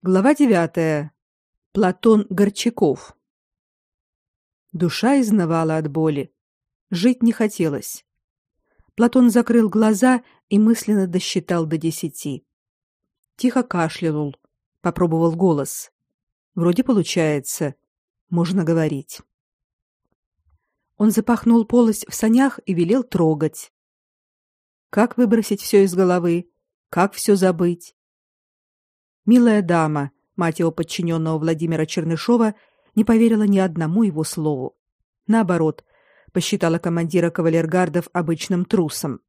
Глава девятая. Платон Горчаков. Душа изнывала от боли. Жить не хотелось. Платон закрыл глаза и мысленно досчитал до десяти. Тихо кашлянул, попробовал голос. Вроде получается. Можно говорить. Он запахнул полость в санях и велел трогать. Как выбросить все из головы? Как все забыть? Милая дама, мать его подчиненного Владимира Чернышова, не поверила ни одному его слову. Наоборот, посчитала командира кавалергардов обычным трусом.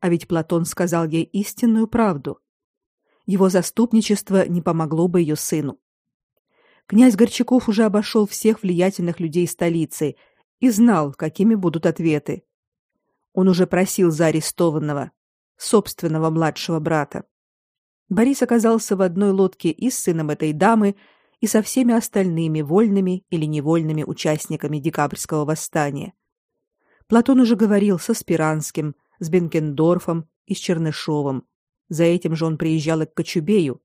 А ведь Платон сказал ей истинную правду. Его заступничество не помогло бы ее сыну. Князь Горчаков уже обошел всех влиятельных людей столицы и знал, какими будут ответы. Он уже просил за арестованного, собственного младшего брата. Борис оказался в одной лодке и с сыном этой дамы, и со всеми остальными вольными или невольными участниками декабрьского восстания. Платон уже говорил со Спиранским, с Бенкендорфом и с Чернышовым. За этим же он приезжал и к Кочубею.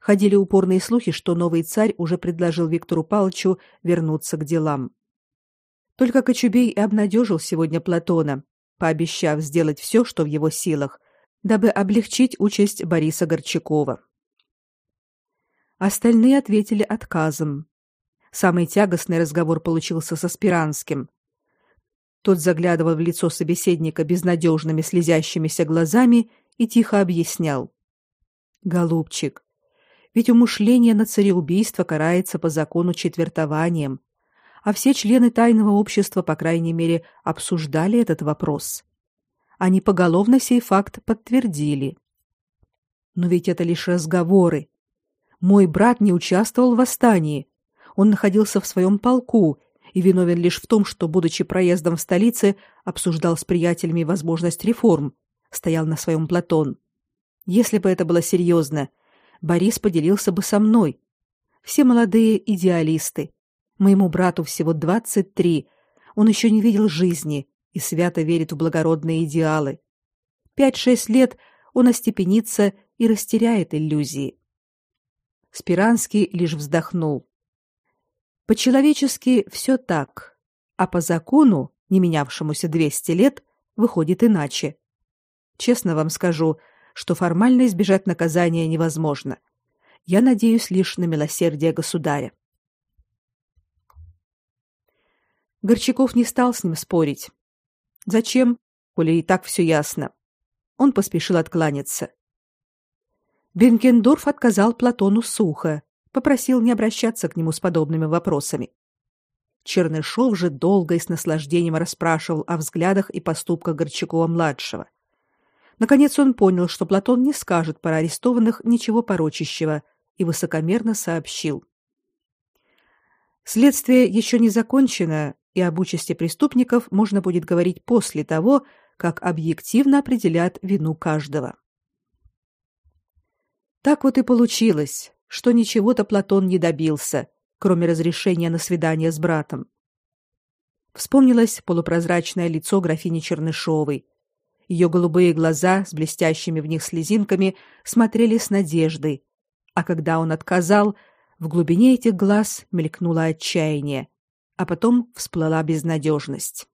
Ходили упорные слухи, что новый царь уже предложил Виктору Павловичу вернуться к делам. Только Кочубей и обнадежил сегодня Платона, пообещав сделать все, что в его силах, дабы облегчить участь Бориса Горчакова. Остальные ответили отказом. Самый тягостный разговор получился со Спиранским. Тот заглядывал в лицо собеседника безнадежными слезящимися глазами и тихо объяснял. «Голубчик, ведь умышление на цареубийство карается по закону четвертованием, а все члены тайного общества, по крайней мере, обсуждали этот вопрос они поголовно сей факт подтвердили. Но ведь это лишь разговоры. Мой брат не участвовал в восстании. Он находился в своем полку и виновен лишь в том, что, будучи проездом в столице, обсуждал с приятелями возможность реформ, стоял на своем Платон. Если бы это было серьезно, Борис поделился бы со мной. Все молодые идеалисты. Моему брату всего двадцать три. Он еще не видел жизни, и свято верит в благородные идеалы. Пять-шесть лет он остепенится и растеряет иллюзии. Спиранский лишь вздохнул. По-человечески все так, а по закону, не менявшемуся двести лет, выходит иначе. Честно вам скажу, что формально избежать наказания невозможно. Я надеюсь лишь на милосердие государя. Горчаков не стал с ним спорить, Зачем, коли и так все ясно? Он поспешил откланяться. Бенкендорф отказал Платону сухо, попросил не обращаться к нему с подобными вопросами. Чернышов же долго и с наслаждением расспрашивал о взглядах и поступках Горчакова-младшего. Наконец он понял, что Платон не скажет про арестованных ничего порочащего, и высокомерно сообщил. Следствие еще не закончено, и об участи преступников можно будет говорить после того, как объективно определят вину каждого. Так вот и получилось, что ничего-то Платон не добился, кроме разрешения на свидание с братом. Вспомнилось полупрозрачное лицо графини Чернышовой. Ее голубые глаза с блестящими в них слезинками смотрели с надеждой, а когда он отказал, в глубине этих глаз мелькнуло отчаяние, а потом всплыла безнадежность.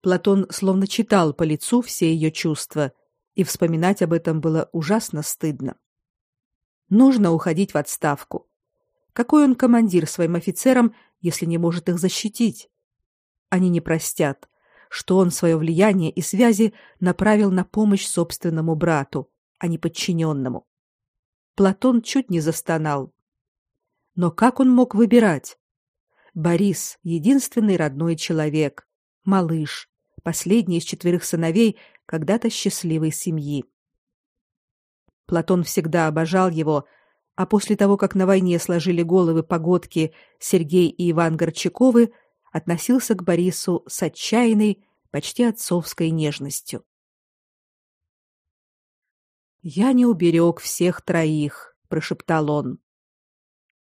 Платон словно читал по лицу все ее чувства, и вспоминать об этом было ужасно стыдно. Нужно уходить в отставку. Какой он командир своим офицерам, если не может их защитить? Они не простят, что он свое влияние и связи направил на помощь собственному брату, а не подчиненному. Платон чуть не застонал. Но как он мог выбирать? Борис — единственный родной человек, малыш, последний из четверых сыновей когда-то счастливой семьи. Платон всегда обожал его, а после того, как на войне сложили головы погодки Сергей и Иван Горчаковы, относился к Борису с отчаянной, почти отцовской нежностью. «Я не уберег всех троих», — прошептал он.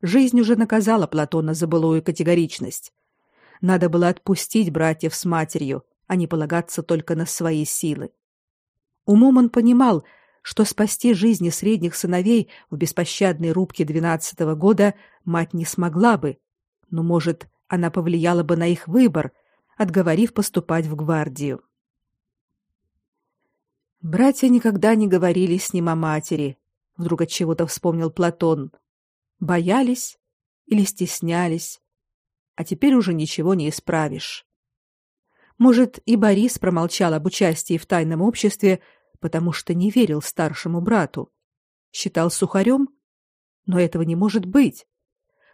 Жизнь уже наказала Платона за былую категоричность. Надо было отпустить братьев с матерью, а не полагаться только на свои силы. Умом он понимал, что спасти жизни средних сыновей в беспощадной рубке двенадцатого года мать не смогла бы, но, может, она повлияла бы на их выбор, отговорив поступать в гвардию. Братья никогда не говорили с ним о матери, вдруг от чего-то вспомнил Платон. Боялись или стеснялись, а теперь уже ничего не исправишь. Может, и Борис промолчал об участии в тайном обществе, потому что не верил старшему брату. Считал сухарем? Но этого не может быть.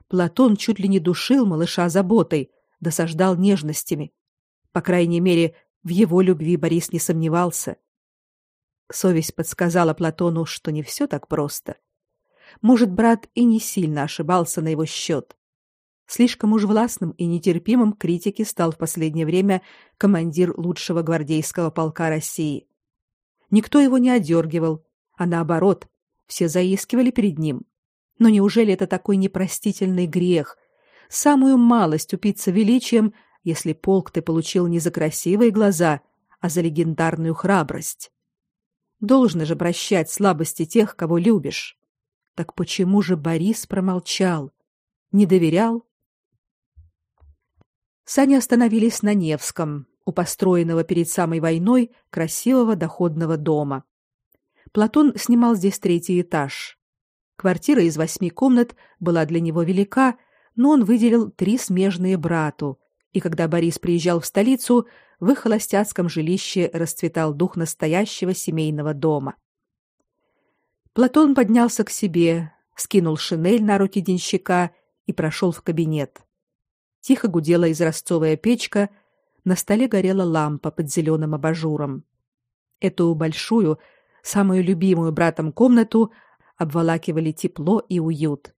Платон чуть ли не душил малыша заботой, досаждал нежностями. По крайней мере, в его любви Борис не сомневался. Совесть подсказала Платону, что не все так просто. Может, брат и не сильно ошибался на его счет. Слишком уж властным и нетерпимым критике стал в последнее время командир лучшего гвардейского полка России. Никто его не одергивал, а наоборот, все заискивали перед ним. Но неужели это такой непростительный грех? Самую малость упиться величием, если полк ты получил не за красивые глаза, а за легендарную храбрость. Должно же прощать слабости тех, кого любишь. Так почему же Борис промолчал? Не доверял? Сани остановились на Невском, у построенного перед самой войной красивого доходного дома. Платон снимал здесь третий этаж. Квартира из восьми комнат была для него велика, но он выделил три смежные брату, и когда Борис приезжал в столицу, в их холостяцком жилище расцветал дух настоящего семейного дома. Платон поднялся к себе, скинул шинель на руки денщика и прошел в кабинет. Тихо гудела израстовая печка, на столе горела лампа под зеленым абажуром. Эту большую, самую любимую братом комнату обволакивали тепло и уют.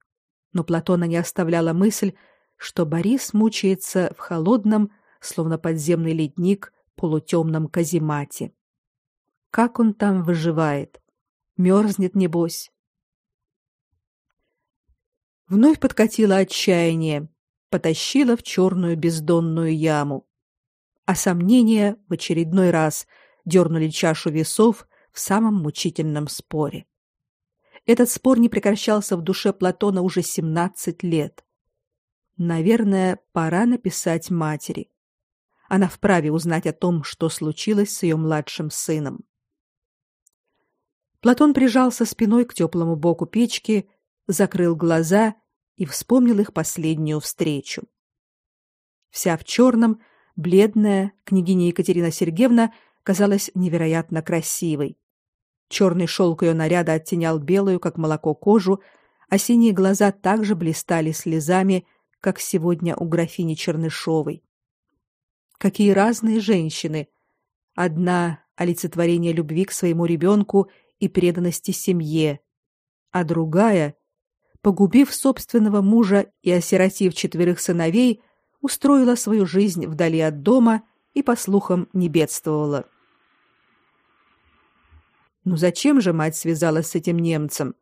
Но Платона не оставляла мысль, что Борис мучается в холодном, словно подземный ледник, полутемном каземате. Как он там выживает? Мерзнет, небось. Вновь подкатило отчаяние, потащило в черную бездонную яму. А сомнения в очередной раз дернули чашу весов в самом мучительном споре. Этот спор не прекращался в душе Платона уже 17 лет. Наверное, пора написать матери она вправе узнать о том, что случилось с ее младшим сыном. Платон прижался спиной к теплому боку печки, закрыл глаза и вспомнил их последнюю встречу. Вся в черном, бледная княгиня Екатерина Сергеевна казалась невероятно красивой. Черный шелк ее наряда оттенял белую, как молоко, кожу, а синие глаза также блистали слезами, как сегодня у графини Чернышовой. Какие разные женщины. Одна олицетворение любви к своему ребенку и преданности семье, а другая, погубив собственного мужа и осиротив четверых сыновей, устроила свою жизнь вдали от дома и по слухам не бедствовала. Ну зачем же мать связалась с этим немцем?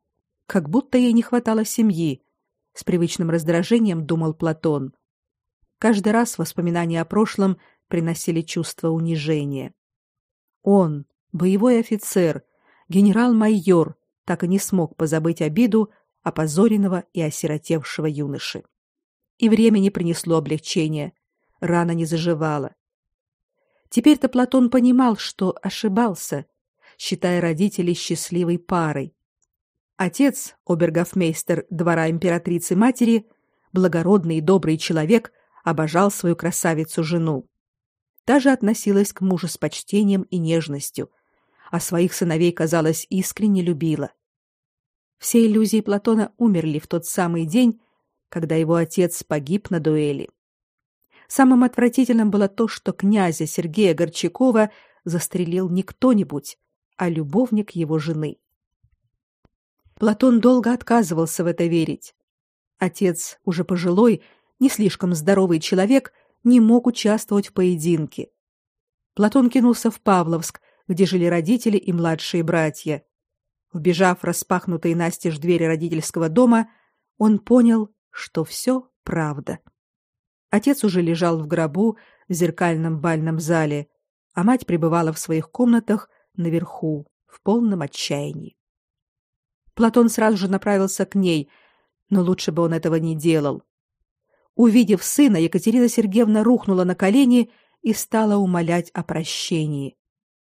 Как будто ей не хватало семьи, с привычным раздражением думал Платон. Каждый раз воспоминания о прошлом приносили чувство унижения. Он, боевой офицер, генерал-майор, так и не смог позабыть обиду опозоренного и осиротевшего юноши. И время не принесло облегчения, рана не заживала. Теперь-то Платон понимал, что ошибался, считая родителей счастливой парой. Отец, обергофмейстер двора императрицы-матери, благородный и добрый человек, обожал свою красавицу-жену. Та же относилась к мужу с почтением и нежностью, а своих сыновей, казалось, искренне любила. Все иллюзии Платона умерли в тот самый день, когда его отец погиб на дуэли. Самым отвратительным было то, что князя Сергея Горчакова застрелил не кто-нибудь, а любовник его жены. Платон долго отказывался в это верить. Отец, уже пожилой, не слишком здоровый человек, не мог участвовать в поединке. Платон кинулся в Павловск, где жили родители и младшие братья. Вбежав в распахнутые настежь двери родительского дома, он понял, что все правда. Отец уже лежал в гробу в зеркальном бальном зале, а мать пребывала в своих комнатах наверху, в полном отчаянии. Платон сразу же направился к ней, но лучше бы он этого не делал. Увидев сына, Екатерина Сергеевна рухнула на колени и стала умолять о прощении.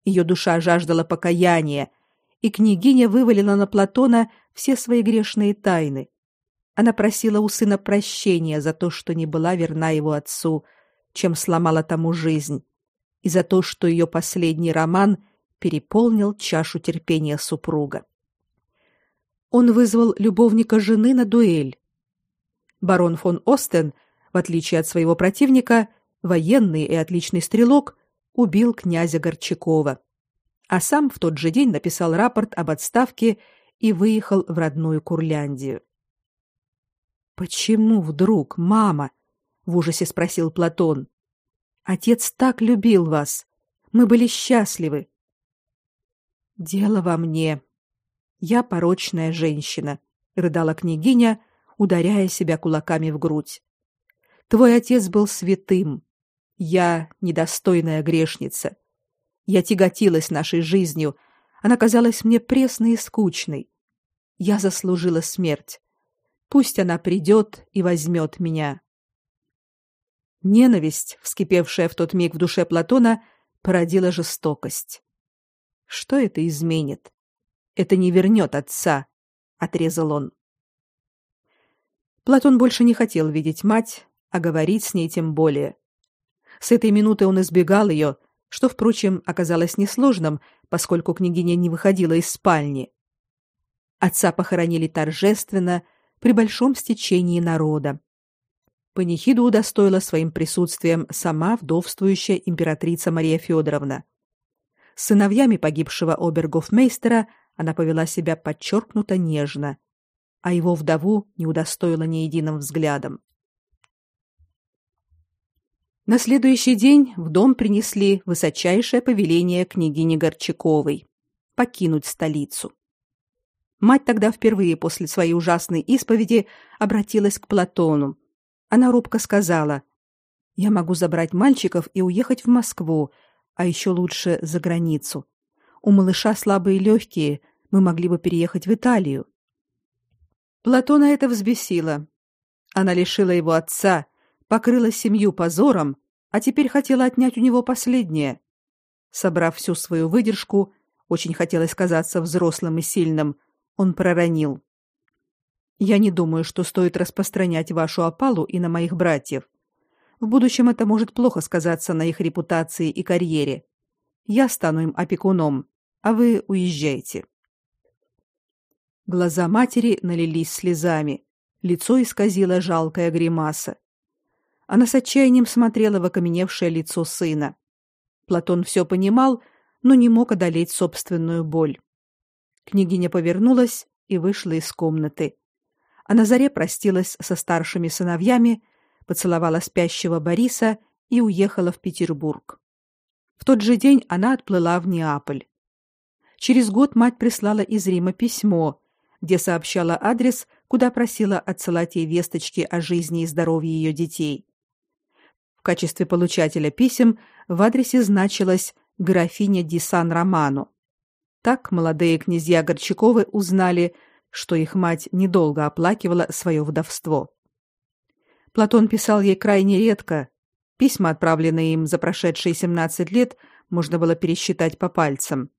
Ее душа жаждала покаяния, и княгиня вывалила на Платона все свои грешные тайны. Она просила у сына прощения за то, что не была верна его отцу, чем сломала тому жизнь, и за то, что ее последний роман переполнил чашу терпения супруга. Он вызвал любовника жены на дуэль. Барон фон Остен, в отличие от своего противника, военный и отличный стрелок, убил князя Горчакова, а сам в тот же день написал рапорт об отставке и выехал в родную Курляндию. Почему вдруг, мама? в ужасе спросил Платон. Отец так любил вас. Мы были счастливы. Дело во мне. Я порочная женщина, рыдала княгиня, ударяя себя кулаками в грудь. Твой отец был святым. Я недостойная грешница. Я тяготилась нашей жизнью, она казалась мне пресной и скучной. Я заслужила смерть. Пусть она придет и возьмет меня. Ненависть, вскипевшая в тот миг в душе Платона, породила жестокость. Что это изменит? Это не вернет отца, отрезал он. Платон больше не хотел видеть мать, а говорить с ней тем более. С этой минуты он избегал ее, что, впрочем, оказалось несложным, поскольку княгиня не выходила из спальни. Отца похоронили торжественно, при большом стечении народа. Панихиду удостоила своим присутствием сама вдовствующая императрица Мария Федоровна. С сыновьями погибшего обергофмейстера она повела себя подчеркнуто нежно, а его вдову не удостоила ни единым взглядом. На следующий день в дом принесли высочайшее повеление княгини Горчаковой покинуть столицу. Мать тогда впервые после своей ужасной исповеди обратилась к Платону. Она робко сказала: "Я могу забрать мальчиков и уехать в Москву, а еще лучше за границу. У малыша слабые легкие, мы могли бы переехать в Италию". Платона это взбесило. Она лишила его отца, покрыла семью позором, а теперь хотела отнять у него последнее. Собрав всю свою выдержку, очень хотелось казаться взрослым и сильным, он проронил: "Я не думаю, что стоит распространять вашу опалу и на моих братьев. В будущем это может плохо сказаться на их репутации и карьере. Я стану им опекуном, а вы уезжайте". Глаза матери налились слезами, лицо исказило жалкая гримаса. Она с отчаянием смотрела в окаменевшее лицо сына. Платон все понимал, но не мог одолеть собственную боль. Княгиня повернулась и вышла из комнаты. А на заре простилась со старшими сыновьями, поцеловала спящего Бориса и уехала в Петербург. В тот же день она отплыла в Неаполь. Через год мать прислала из Рима письмо, где сообщала адрес, куда просила отсылать ей весточки о жизни и здоровье ее детей. В качестве получателя писем в адресе значилась графиня ди Сан-Романо. Так молодые князья Горчаковы узнали, что их мать недолго оплакивала свое вдовство. Платон писал ей крайне редко. Письма, отправленные им за прошедшие 17 лет, можно было пересчитать по пальцам.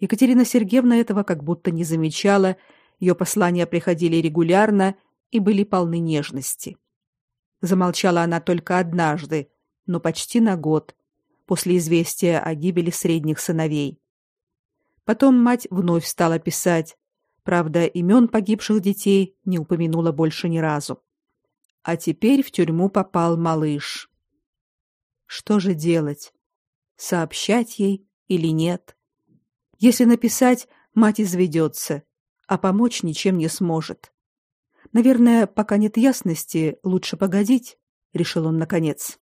Екатерина Сергеевна этого как будто не замечала, ее послания приходили регулярно и были полны нежности. Замолчала она только однажды, но почти на год, после известия о гибели средних сыновей. Потом мать вновь стала писать. Правда, имен погибших детей не упомянула больше ни разу. А теперь в тюрьму попал малыш. Что же делать? Сообщать ей или нет? Если написать, мать изведется, а помочь ничем не сможет. Наверное, пока нет ясности, лучше погодить, решил он наконец.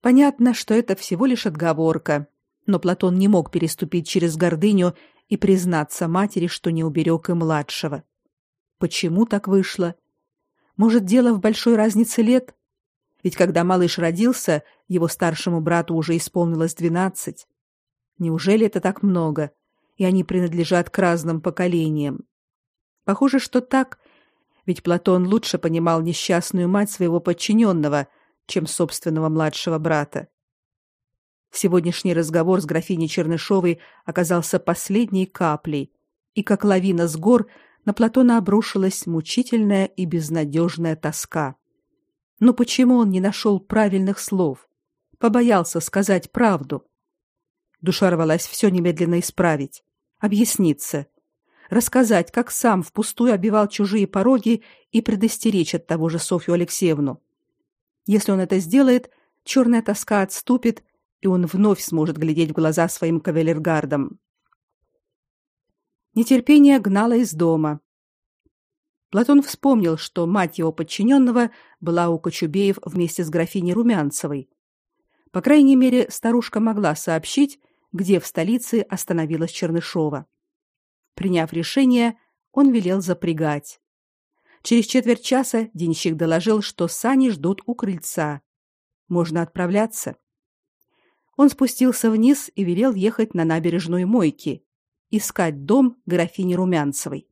Понятно, что это всего лишь отговорка, но Платон не мог переступить через гордыню и признаться матери, что не уберег и младшего. Почему так вышло? Может, дело в большой разнице лет? Ведь когда малыш родился, его старшему брату уже исполнилось двенадцать. Неужели это так много? и они принадлежат к разным поколениям. Похоже, что так, ведь Платон лучше понимал несчастную мать своего подчиненного, чем собственного младшего брата. Сегодняшний разговор с графиней Чернышовой оказался последней каплей, и как лавина с гор на Платона обрушилась мучительная и безнадежная тоска. Но почему он не нашел правильных слов? Побоялся сказать правду. Душа рвалась все немедленно исправить, объясниться, рассказать, как сам впустую обивал чужие пороги и предостеречь от того же Софью Алексеевну. Если он это сделает, черная тоска отступит, и он вновь сможет глядеть в глаза своим кавалергардам. Нетерпение гнало из дома. Платон вспомнил, что мать его подчиненного была у Кочубеев вместе с графиней Румянцевой. По крайней мере, старушка могла сообщить, где в столице остановилась Чернышова. Приняв решение, он велел запрягать. Через четверть часа денщик доложил, что сани ждут у крыльца. Можно отправляться. Он спустился вниз и велел ехать на набережную Мойки, искать дом графини Румянцевой.